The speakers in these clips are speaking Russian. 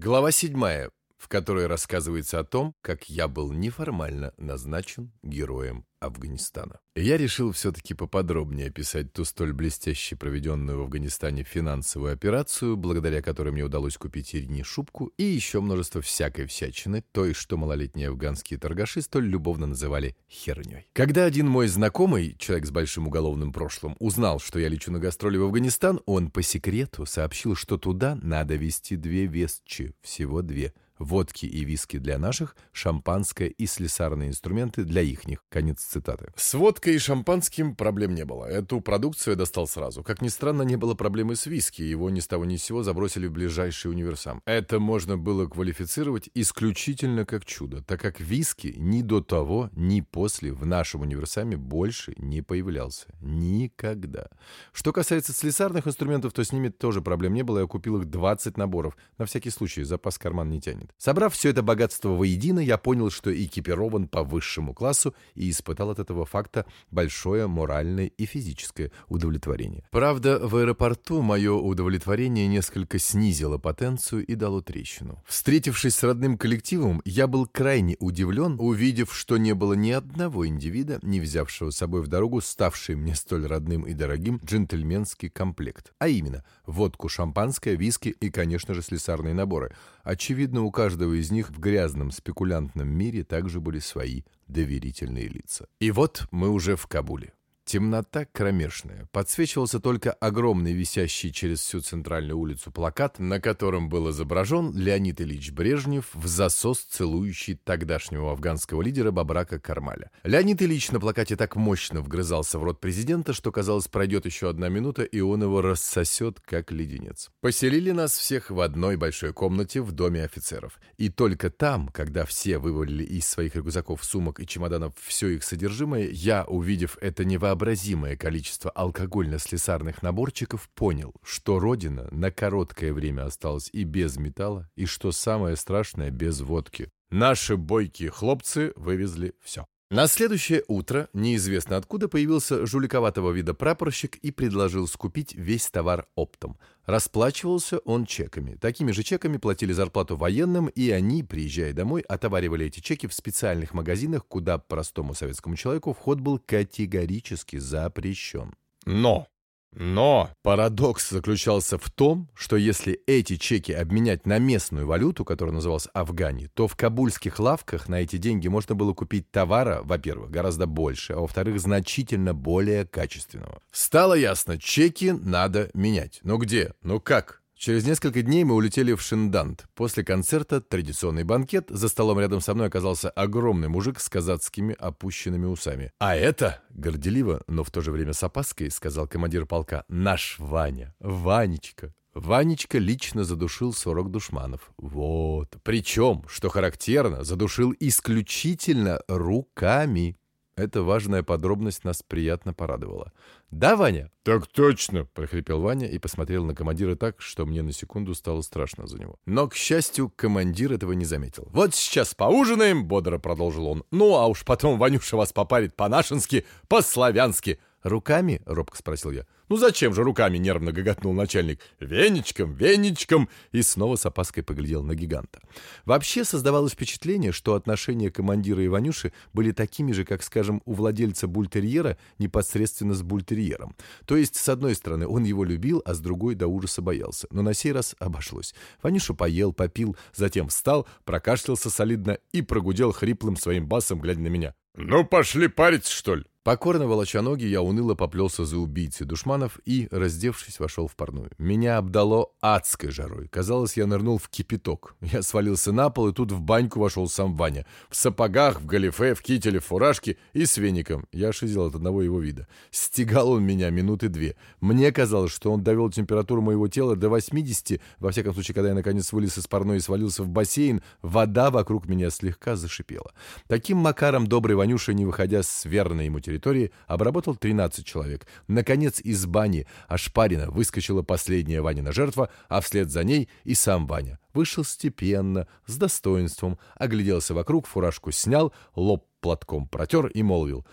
Глава седьмая, в которой рассказывается о том, как я был неформально назначен героем Афганистана. Я решил все-таки поподробнее описать ту столь блестяще проведенную в Афганистане финансовую операцию, благодаря которой мне удалось купить Ирине шубку и еще множество всякой всячины, той, что малолетние афганские торгаши столь любовно называли херней. Когда один мой знакомый, человек с большим уголовным прошлым, узнал, что я лечу на гастроли в Афганистан, он по секрету сообщил, что туда надо везти две вестчи, всего две – водки и виски для наших, шампанское и слесарные инструменты для ихних. Конец цитаты. С водкой и шампанским проблем не было. Эту продукцию я достал сразу. Как ни странно, не было проблемы с виски. Его ни с того ни с сего забросили в ближайший универсам. Это можно было квалифицировать исключительно как чудо, так как виски ни до того, ни после в нашем универсаме больше не появлялся. Никогда. Что касается слесарных инструментов, то с ними тоже проблем не было. Я купил их 20 наборов. На всякий случай, запас карман не тянет. Собрав все это богатство воедино, я понял, что экипирован по высшему классу и испытал от этого факта большое моральное и физическое удовлетворение. Правда, в аэропорту мое удовлетворение несколько снизило потенцию и дало трещину. Встретившись с родным коллективом, я был крайне удивлен, увидев, что не было ни одного индивида, не взявшего с собой в дорогу ставший мне столь родным и дорогим джентльменский комплект. А именно, водку, шампанское, виски и, конечно же, слесарные наборы. Очевидно, у каждого из них в грязном спекулянтном мире также были свои доверительные лица. И вот мы уже в Кабуле. Темнота кромешная. Подсвечивался только огромный висящий через всю центральную улицу плакат, на котором был изображен Леонид Ильич Брежнев в засос целующий тогдашнего афганского лидера Бабрака Кармаля. Леонид Ильич на плакате так мощно вгрызался в рот президента, что, казалось, пройдет еще одна минута, и он его рассосет, как леденец. Поселили нас всех в одной большой комнате в доме офицеров. И только там, когда все вывалили из своих рюкзаков, сумок и чемоданов все их содержимое, я, увидев это невообразимое невообразимое количество алкогольно-слесарных наборчиков, понял, что Родина на короткое время осталась и без металла, и, что самое страшное, без водки. Наши бойкие хлопцы вывезли все. На следующее утро неизвестно откуда появился жуликоватого вида прапорщик и предложил скупить весь товар оптом. Расплачивался он чеками. Такими же чеками платили зарплату военным, и они, приезжая домой, отоваривали эти чеки в специальных магазинах, куда простому советскому человеку вход был категорически запрещен. Но но парадокс заключался в том, что если эти чеки обменять на местную валюту, которая называлась Афгани, то в кабульских лавках на эти деньги можно было купить товара, во-первых, гораздо больше, а во-вторых, значительно более качественного. Стало ясно, чеки надо менять. Но где? Ну как? Через несколько дней мы улетели в Шиндант. После концерта традиционный банкет. За столом рядом со мной оказался огромный мужик с казацкими опущенными усами. «А это...» — горделиво, но в то же время с опаской, сказал командир полка. «Наш Ваня. Ванечка». Ванечка лично задушил 40 душманов. Вот. Причем, что характерно, задушил исключительно руками. Эта важная подробность нас приятно порадовала. «Да, Ваня?» «Так точно!» — прохрипел Ваня и посмотрел на командира так, что мне на секунду стало страшно за него. Но, к счастью, командир этого не заметил. «Вот сейчас поужинаем!» — бодро продолжил он. «Ну, а уж потом Ванюша вас попарит по-нашенски, по-славянски!» «Руками?» — робко спросил я. «Ну зачем же руками?» — нервно гоготнул начальник. «Веничком, веничком!» И снова с опаской поглядел на гиганта. Вообще создавалось впечатление, что отношения командира и Ванюши были такими же, как, скажем, у владельца бультерьера непосредственно с бультерьером. То есть, с одной стороны, он его любил, а с другой до ужаса боялся. Но на сей раз обошлось. Ванюша поел, попил, затем встал, прокашлялся солидно и прогудел хриплым своим басом, глядя на меня. «Ну, пошли париться, что ли?» Покорно волоча ноги, я уныло поплелся за убийцей душманов и, раздевшись, вошел в парную. Меня обдало адской жарой. Казалось, я нырнул в кипяток. Я свалился на пол, и тут в баньку вошел сам Ваня. В сапогах, в галифе, в кителе, в фуражке и с веником. Я шизил от одного его вида. Стегал он меня минуты две. Мне казалось, что он довел температуру моего тела до 80. Во всяком случае, когда я наконец вылез из парной и свалился в бассейн, вода вокруг меня слегка зашипела. Таким макаром добрый Ванюша, не выходя с верной ему территории, территории обработал 13 человек. Наконец из бани Ашпарина выскочила последняя Ванина жертва, а вслед за ней и сам Ваня. Вышел степенно, с достоинством, огляделся вокруг, фуражку снял, лоб платком протер и молвил.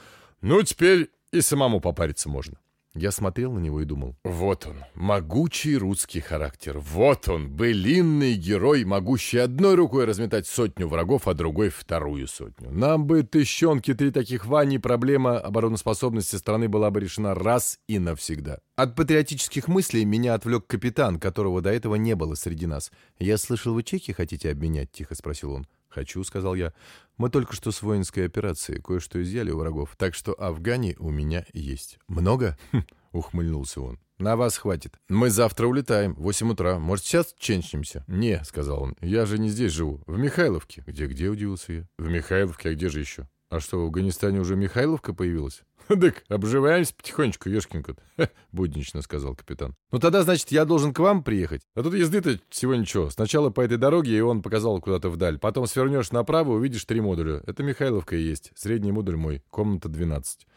«Ну, теперь и самому попариться можно». Я смотрел на него и думал, вот он, могучий русский характер, вот он, былинный герой, могущий одной рукой разметать сотню врагов, а другой вторую сотню. Нам бы, тыщенки, три таких Вани, проблема обороноспособности страны была бы решена раз и навсегда. От патриотических мыслей меня отвлек капитан, которого до этого не было среди нас. «Я слышал, вы чеки хотите обменять?» — тихо спросил он. «Хочу», — сказал я. «Мы только что с воинской операции кое-что изъяли у врагов, так что Афгани у меня есть». «Много?» хм, — ухмыльнулся он. «На вас хватит. Мы завтра улетаем. Восемь утра. Может, сейчас ченчнемся?» «Не», — сказал он. «Я же не здесь живу. В Михайловке». «Где-где?» — удивился я. «В Михайловке. А где же еще?» «А что, в Афганистане уже Михайловка появилась?» «Дык, обживаемся потихонечку, ешкин кот», — буднично сказал капитан. «Ну тогда, значит, я должен к вам приехать? А тут езды-то всего ничего. Сначала по этой дороге, и он показал куда-то вдаль. Потом свернешь направо, увидишь три модуля. Это Михайловка и есть. Средний модуль мой. Комната 12.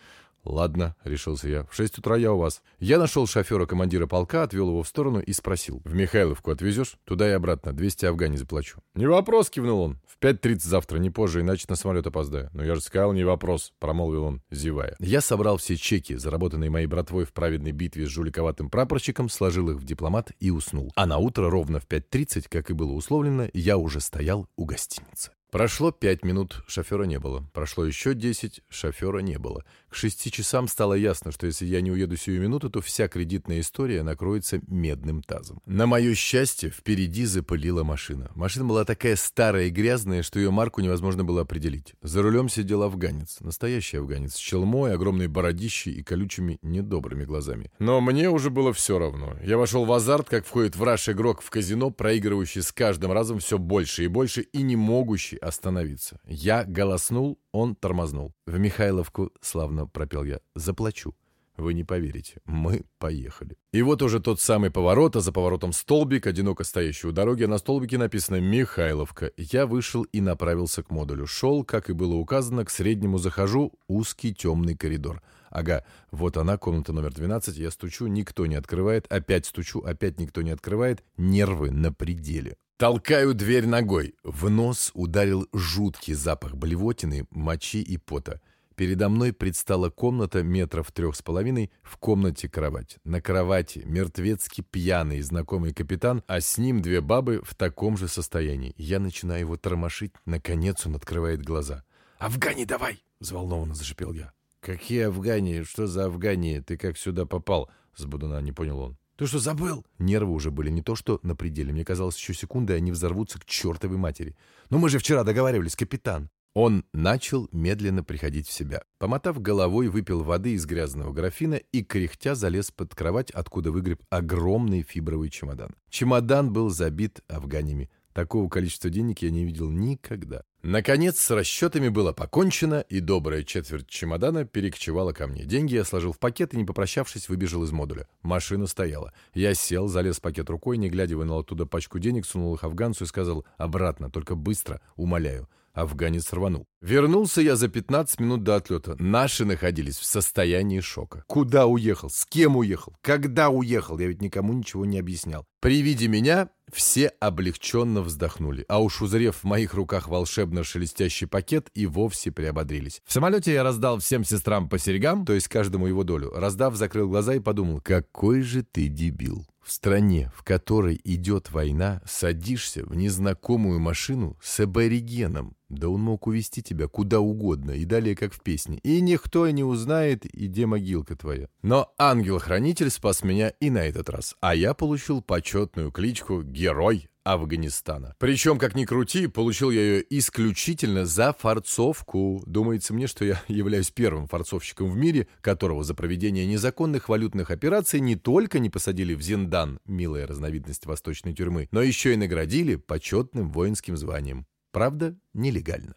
«Ладно», — решился я. «В шесть утра я у вас». Я нашел шофера командира полка, отвел его в сторону и спросил. «В Михайловку отвезешь? Туда и обратно. 200 афгани заплачу». «Не вопрос», — кивнул он. «В 5.30 завтра, не позже, иначе на самолет опоздаю». «Ну я же сказал, не вопрос», — промолвил он, зевая. Я собрал все чеки, заработанные моей братвой в праведной битве с жуликоватым прапорщиком, сложил их в дипломат и уснул. А на утро ровно в 5.30, как и было условлено, я уже стоял у гостиницы. Прошло пять минут, шофера не было. Прошло еще десять, шофера не было. К шести часам стало ясно, что если я не уеду сию минуту, то вся кредитная история накроется медным тазом. На мое счастье, впереди запылила машина. Машина была такая старая и грязная, что ее марку невозможно было определить. За рулем сидел афганец. Настоящий афганец. С челмой, огромной бородищей и колючими недобрыми глазами. Но мне уже было все равно. Я вошел в азарт, как входит враж игрок в казино, проигрывающий с каждым разом все больше и больше и не могущий остановиться. Я голоснул, он тормознул. «В Михайловку, славно пропел я, заплачу». Вы не поверите, мы поехали. И вот уже тот самый поворот, а за поворотом столбик, одиноко стоящий у дороги, а на столбике написано «Михайловка». Я вышел и направился к модулю. Шел, как и было указано, к среднему захожу, узкий темный коридор. Ага, вот она, комната номер 12, я стучу, никто не открывает, опять стучу, опять никто не открывает, нервы на пределе. Толкаю дверь ногой. В нос ударил жуткий запах блевотины, мочи и пота. Передо мной предстала комната метров трех с половиной, в комнате кровать. На кровати мертвецки пьяный знакомый капитан, а с ним две бабы в таком же состоянии. Я начинаю его тормошить, наконец он открывает глаза. «Афгани давай!» — взволнованно зашипел я. «Какие Афгани? Что за Афгани? Ты как сюда попал?» — с Будуна не понял он. «Ты что, забыл?» Нервы уже были не то что на пределе. Мне казалось, еще секунды, они взорвутся к чертовой матери. «Но мы же вчера договаривались, капитан!» Он начал медленно приходить в себя. Помотав головой, выпил воды из грязного графина и, кряхтя, залез под кровать, откуда выгреб огромный фибровый чемодан. Чемодан был забит афганями. Такого количества денег я не видел никогда. Наконец, с расчетами было покончено, и добрая четверть чемодана перекочевала ко мне. Деньги я сложил в пакет и, не попрощавшись, выбежал из модуля. Машина стояла. Я сел, залез в пакет рукой, не глядя, вынул оттуда пачку денег, сунул их афганцу и сказал «Обратно, только быстро, умоляю». Афганец рванул. Вернулся я за 15 минут до отлета. Наши находились в состоянии шока. Куда уехал? С кем уехал? Когда уехал? Я ведь никому ничего не объяснял. При виде меня все облегченно вздохнули, а уж узрев в моих руках волшебно шелестящий пакет, и вовсе приободрились. В самолете я раздал всем сестрам по серьгам, то есть каждому его долю. Раздав, закрыл глаза и подумал, какой же ты дебил. В стране, в которой идет война, садишься в незнакомую машину с аборигеном. Да он мог увести тебя куда угодно, и далее как в песне. И никто не узнает, и где могилка твоя. Но ангел-хранитель спас меня и на этот раз. А я получил почетную кличку «Герой Афганистана. Причем, как ни крути, получил я ее исключительно за форцовку. Думается мне, что я являюсь первым форцовщиком в мире, которого за проведение незаконных валютных операций не только не посадили в Зиндан, милая разновидность восточной тюрьмы, но еще и наградили почетным воинским званием. Правда, нелегально.